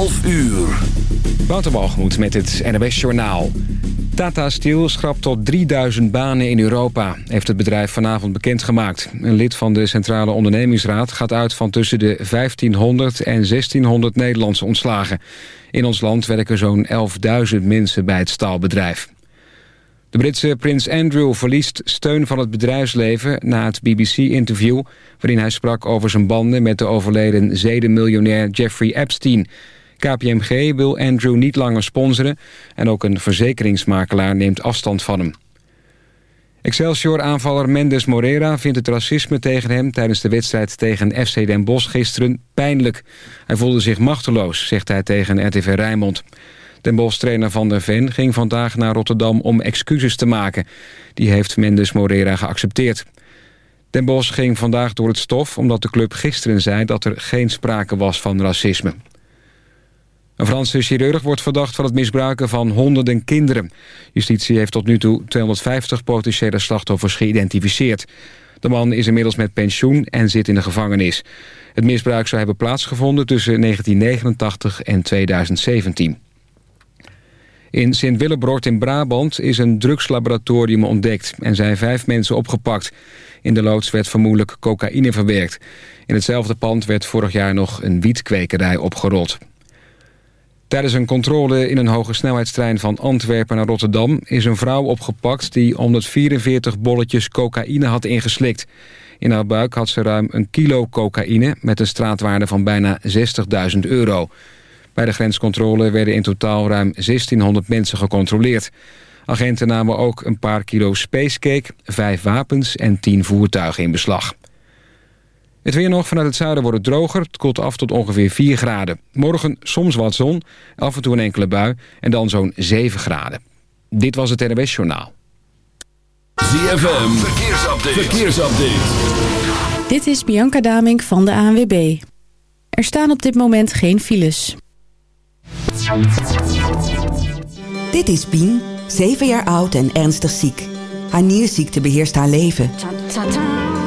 12 uur. Wouter met het NWS Journaal. Tata Steel schrapt tot 3000 banen in Europa, heeft het bedrijf vanavond bekendgemaakt. Een lid van de Centrale Ondernemingsraad gaat uit van tussen de 1500 en 1600 Nederlandse ontslagen. In ons land werken zo'n 11.000 mensen bij het staalbedrijf. De Britse prins Andrew verliest steun van het bedrijfsleven na het BBC-interview... waarin hij sprak over zijn banden met de overleden zedenmiljonair Jeffrey Epstein... KPMG wil Andrew niet langer sponsoren... en ook een verzekeringsmakelaar neemt afstand van hem. Excelsior-aanvaller Mendes Morera vindt het racisme tegen hem... tijdens de wedstrijd tegen FC Den Bosch gisteren pijnlijk. Hij voelde zich machteloos, zegt hij tegen RTV Rijnmond. Den Bosch-trainer Van der Ven ging vandaag naar Rotterdam om excuses te maken. Die heeft Mendes Morera geaccepteerd. Den Bosch ging vandaag door het stof omdat de club gisteren zei... dat er geen sprake was van racisme. Een Franse chirurg wordt verdacht van het misbruiken van honderden kinderen. Justitie heeft tot nu toe 250 potentiële slachtoffers geïdentificeerd. De man is inmiddels met pensioen en zit in de gevangenis. Het misbruik zou hebben plaatsgevonden tussen 1989 en 2017. In Sint-Willebrord in Brabant is een drugslaboratorium ontdekt... en zijn vijf mensen opgepakt. In de loods werd vermoedelijk cocaïne verwerkt. In hetzelfde pand werd vorig jaar nog een wietkwekerij opgerold. Tijdens een controle in een hoge snelheidstrein van Antwerpen naar Rotterdam... is een vrouw opgepakt die 144 bolletjes cocaïne had ingeslikt. In haar buik had ze ruim een kilo cocaïne... met een straatwaarde van bijna 60.000 euro. Bij de grenscontrole werden in totaal ruim 1600 mensen gecontroleerd. Agenten namen ook een paar kilo spacecake, vijf wapens en tien voertuigen in beslag. Het weer nog vanuit het zuiden wordt het droger. Het koelt af tot ongeveer 4 graden. Morgen soms wat zon, af en toe een enkele bui en dan zo'n 7 graden. Dit was het NWS Journaal. ZFM, verkeersupdate. verkeersupdate. Dit is Bianca Damink van de ANWB. Er staan op dit moment geen files. Dit is Pien, 7 jaar oud en ernstig ziek. Haar nierziekte beheerst haar leven.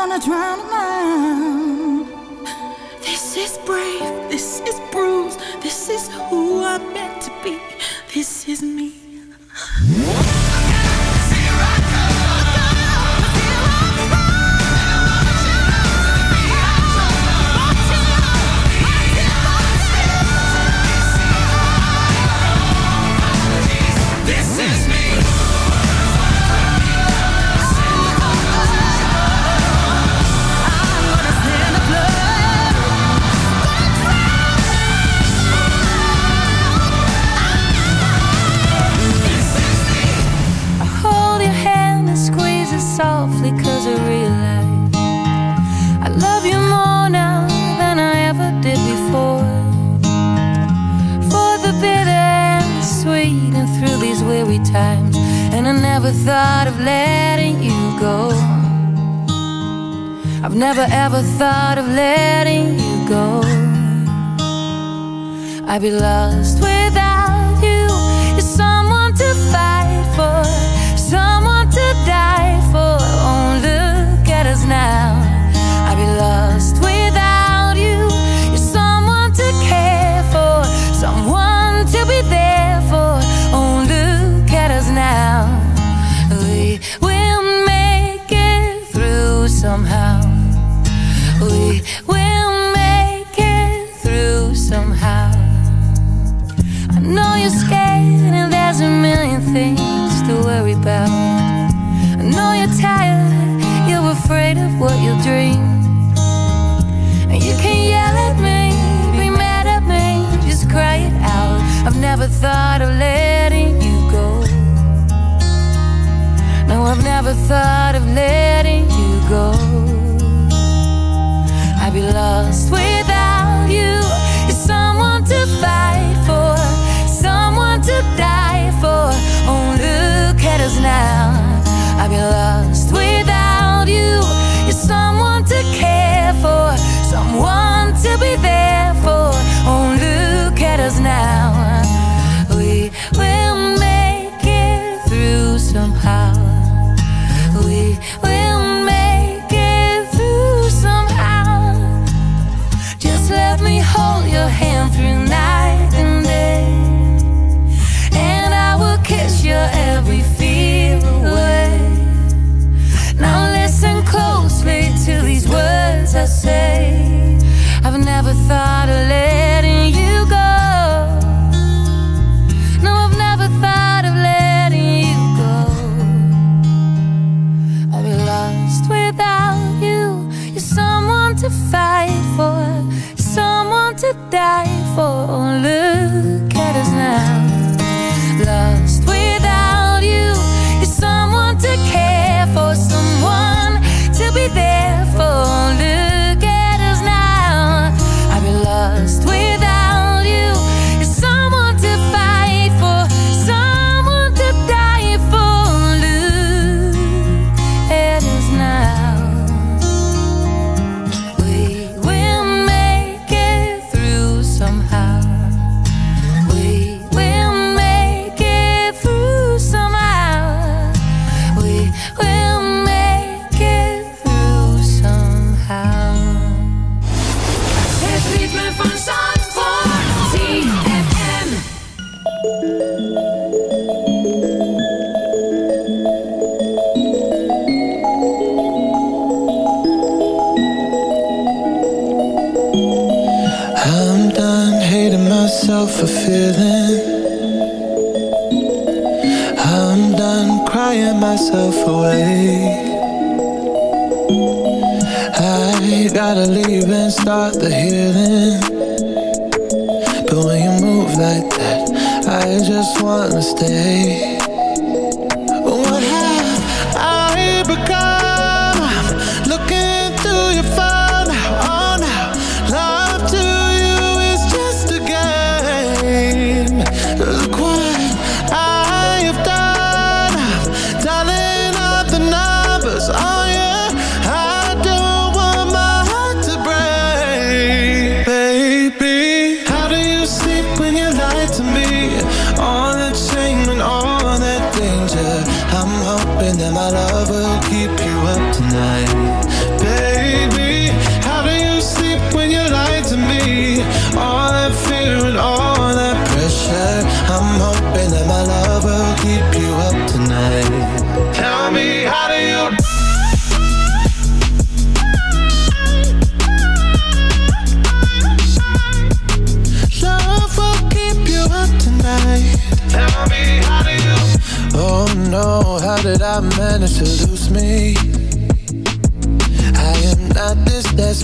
gonna drown a man. This is brave, this is bruised, this is who I'm meant to be, this is me. I'd be lost. what you dream. And you can yell at me, be mad at me, just cry it out. I've never thought of letting you go. No, I've never thought of letting.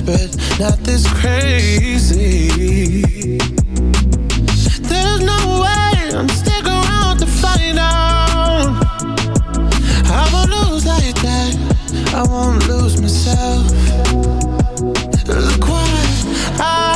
This desperate, not this crazy. There's no way I'm sticking around to find out. I won't lose like that. I won't lose myself. Look what I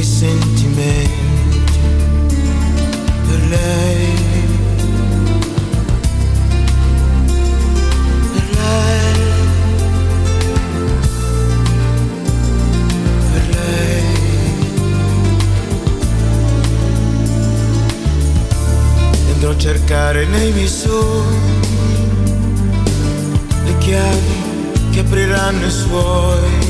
dei sentimenti per lei. Per lei. Per lei. E Andrò a cercare nei miei sogni le chiavi che apriranno i suoi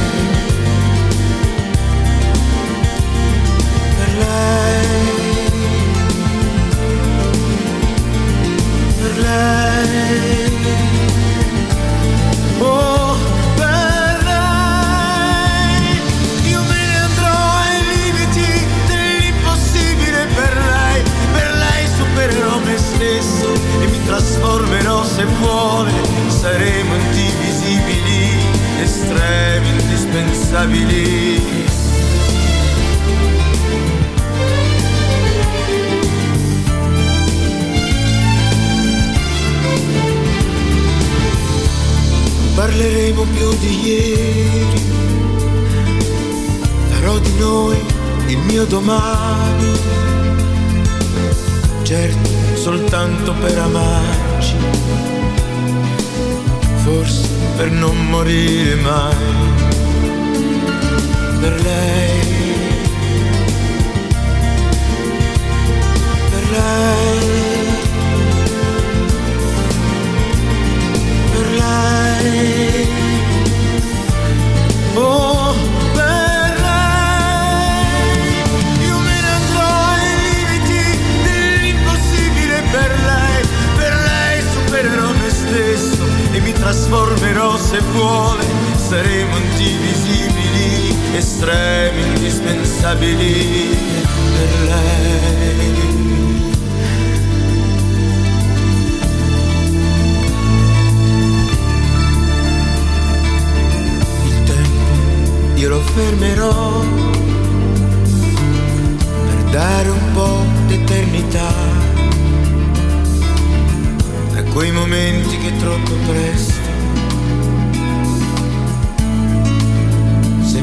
life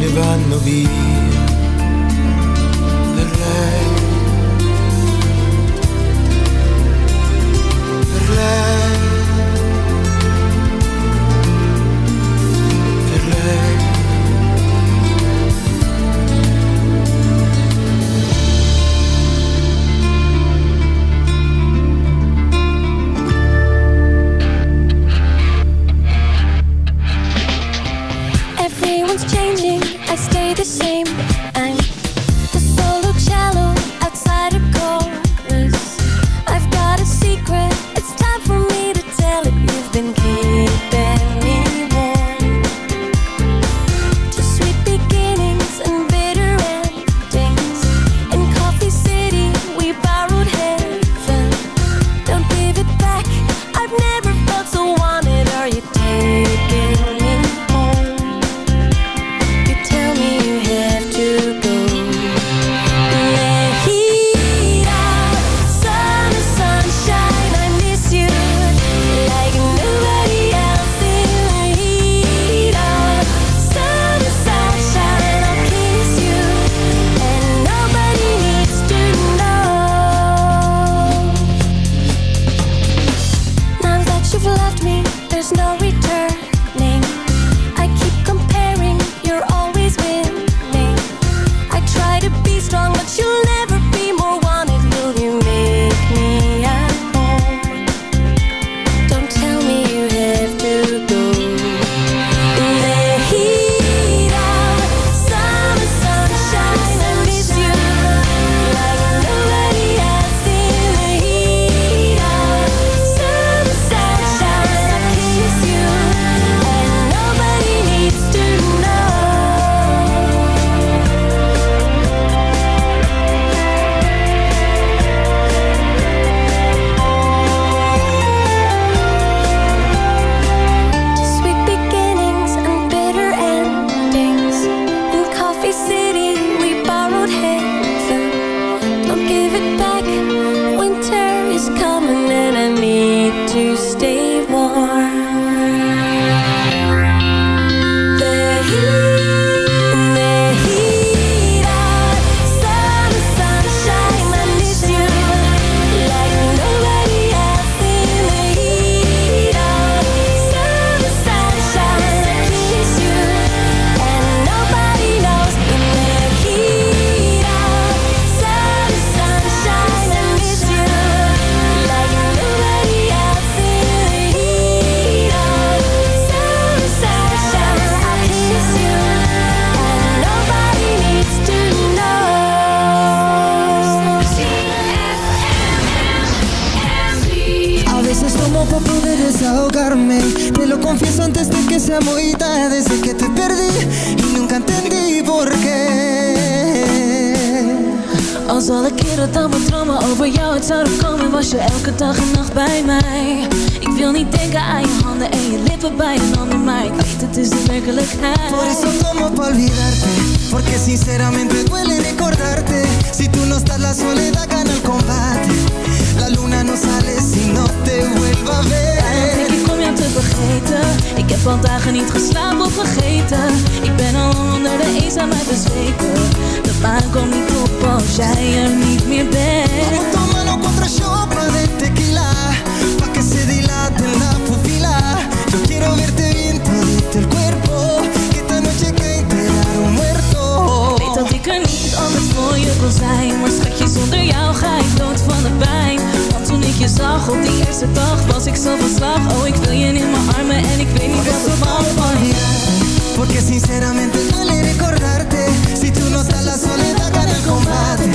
ne vanno via. langzaam uit de zeker. De maan komt niet op als jij er niet meer bent. Tómalo contra chopra de tequila. Pa' que se dilate la pupila. Yo quiero verte bien, todito el cuerpo. Que esta noche cae enterado muerto. Weet dat ik er niet anders voor je kon zijn. Maar schatje, zonder jou ga ik dood van de pijn. Want toen ik je zag op die eerste dag, was ik zo van slag. Oh, ik wil je in mijn armen en ik weet niet wat er van je. Porque sinceramente duele recordarte. Si tú no estás la soledad gana el combate.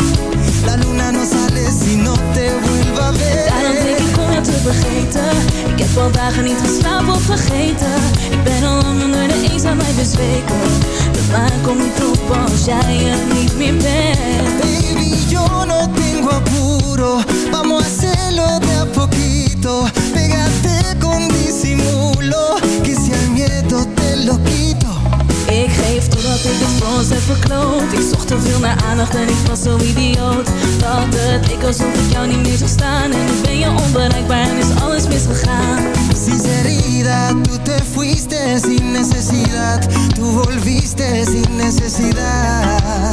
La luna no sale si no te vuelva a ver. Daarom denk ik om te vergeten. Ik heb al dagen niet geslapen of vergeten. Ik ben al lang onder de eenzaamheid bezweken. De maan komt niet op als jij er niet meer bent. Baby, yo no tengo apuro. Vamos a hacerlo de a poquito. Pégate con disimulo Que si al miedo te lo quito geef totdat ik het voor ons heb verkloot. Ik zocht te veel naar aandacht en ik was zo idioot. Dat het leek alsof ik jou niet meer zag staan. En nu ben je onbereikbaar en is alles misgegaan. Sinceridad, tú te fuiste sin necesidad. Tú volviste sin necesidad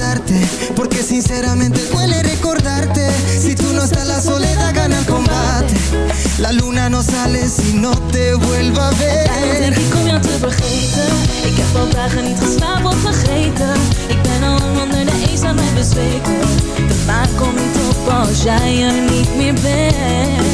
olvidarte Porque sinceramente duele recordarte. Si tú no estás la soledad gana el combate. La luna no sale si no te vuelva a ver. Vergeten. Ik heb al dagen niet geslapen of vergeten. Ik ben al lang onder de eenzaamheid bezweken. De maan komt op als jij er niet meer bent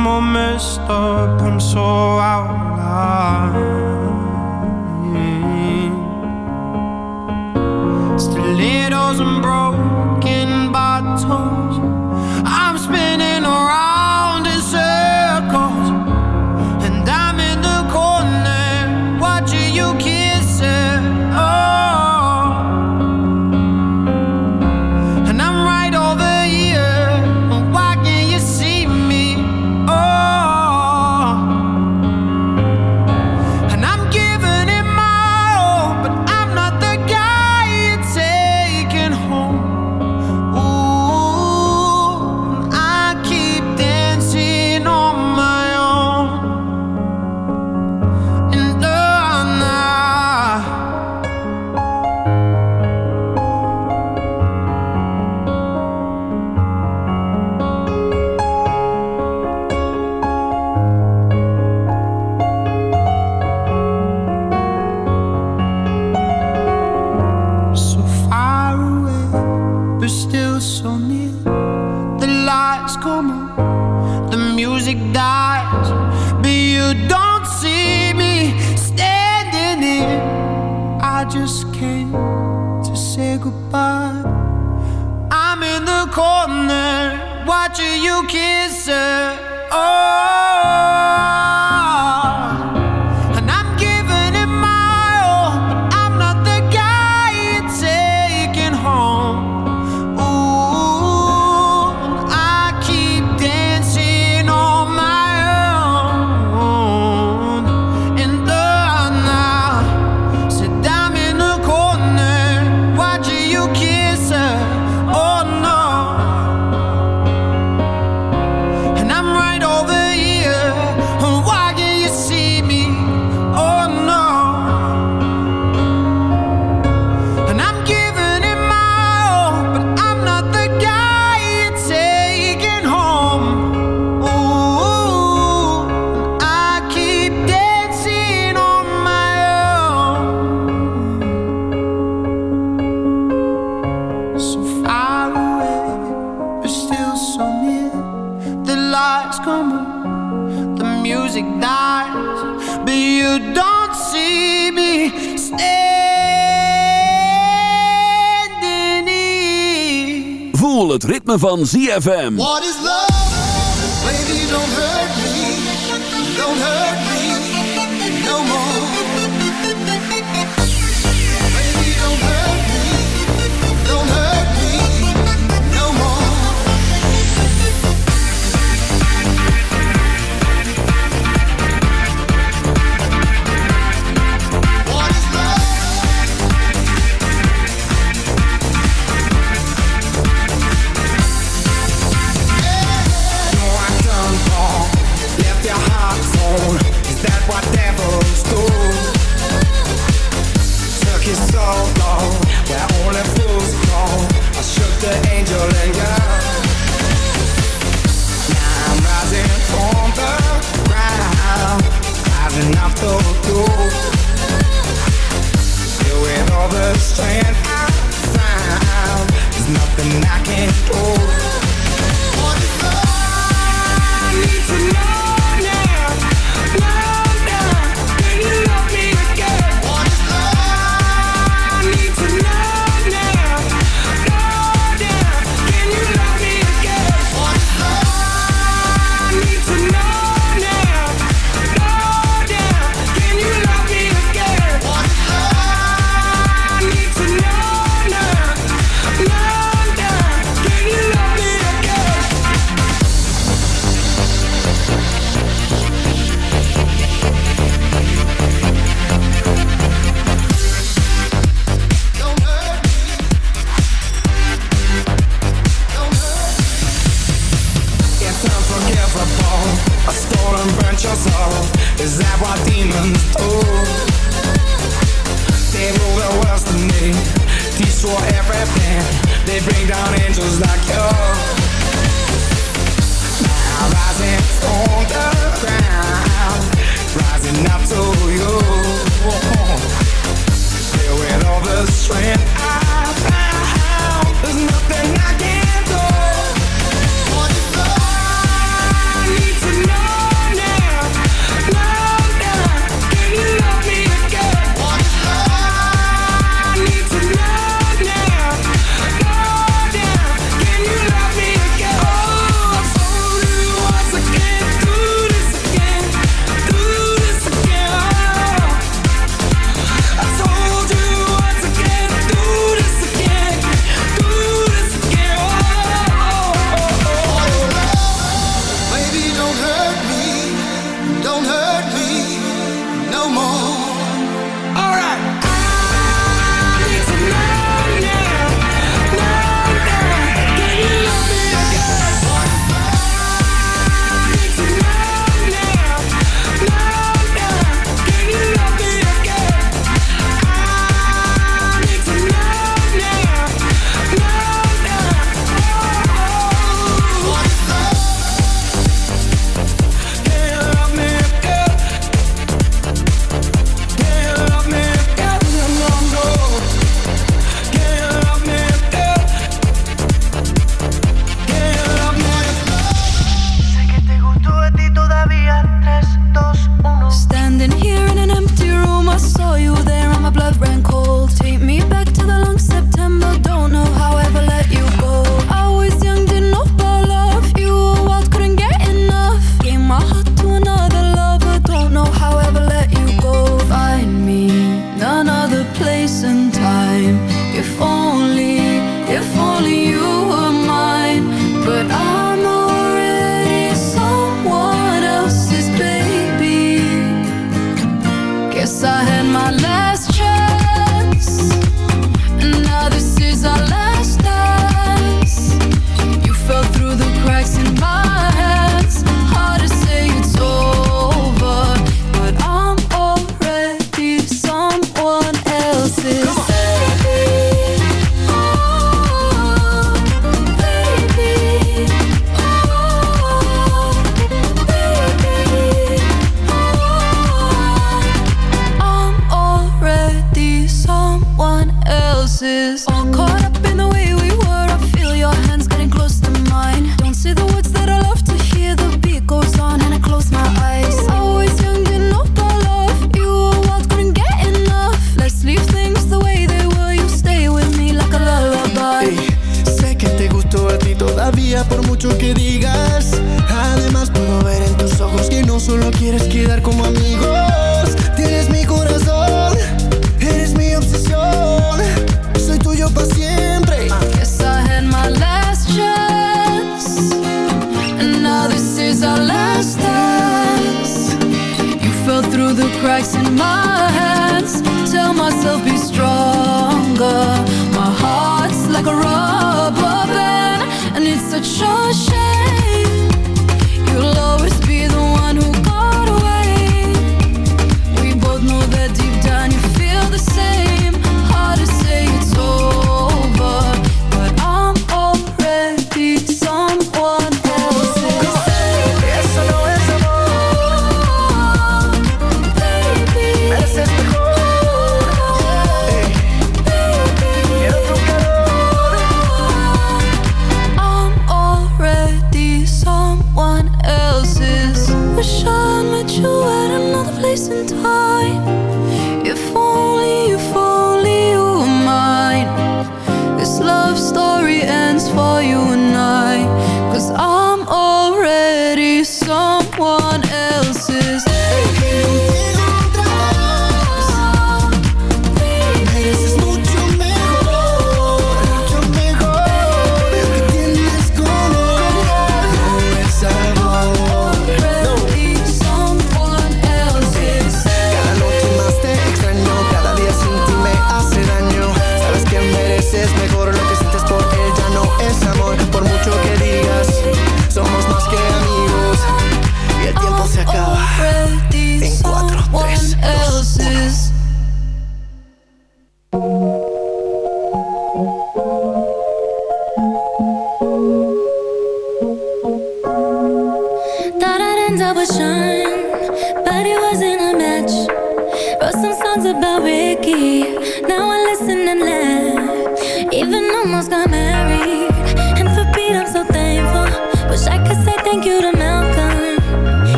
I'm all messed up, I'm so out of line. Stilettos and broken bottles. van ZFM. What is love?